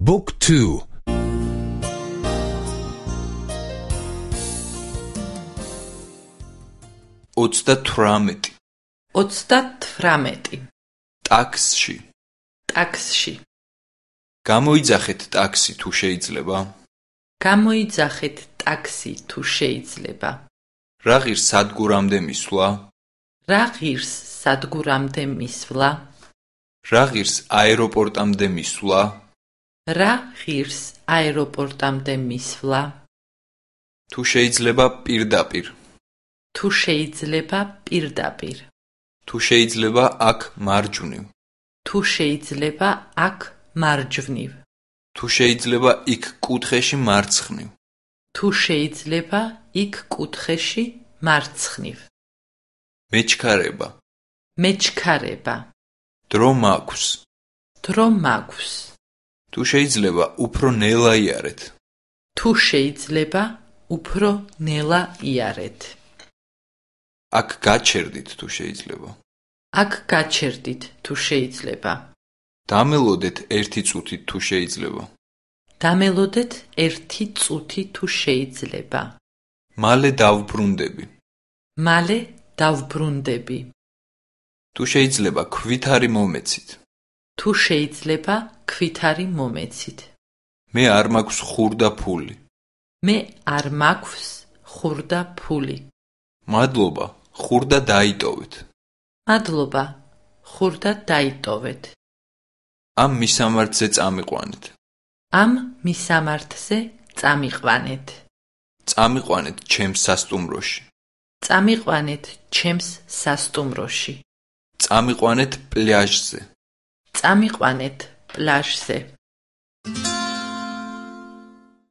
Book 2 38 38 ტაქსში ტაქსში გამოიძახეთ ტაქსი თუ შეიძლება გამოიძახეთ ტაქსი თუ შეიძლება რა ღირს სადგურამდე მისვლა რა ღირს სადგურამდე მისვლა რა ღირს აეროპორტამდე მისვლა რა ღირს აეროპორტამდე მისვლა? თუ შეიძლება პირდაპირ. თუ შეიძლება პირდაპირ. თუ შეიძლება აქ მარჯვნივ. თუ შეიძლება აქ მარჯვნივ. თუ შეიძლება იქ კუთხეში მარცხნივ. თუ შეიძლება იქ კუთხეში მარცხნივ. მეჩქარება. მეჩქარება. დრო მაქვს. დრო მაქვს თუ შეიძლება უფრო ნელა იარეთ. თუ შეიძლება უფრო ნელა იარეთ. აქ გაჩერდით თუ შეიძლება? აქ გაჩერდით თუ შეიძლება. დამელოდეთ ერთი წუთით თუ შეიძლება? დამელოდეთ ერთი წუთი თუ შეიძლება. მალე დავბრუნდები. მალე დავბრუნდები. თუ შეიძლება ქვითარი მომეცით თუ შეიძლება ქვითარი მომეცით. მე არ მაქვს ხურდა ფული. მე არ მაქვს ხურდა ფული. მადლობა ხურდა დაიტოვეთ მადლობა ხურდა დაიტოვეთ. ამ მისამართზე წამიყვანეთ. ამ მისამართზე წამიყვანეთ. წამიყვანეთ ჩემს სასტუმროში. წამიყვანეთ ჩემს სასტუმროში. წამიყვანეთ პლაჟზე წამიყვანეთ პლაჟზე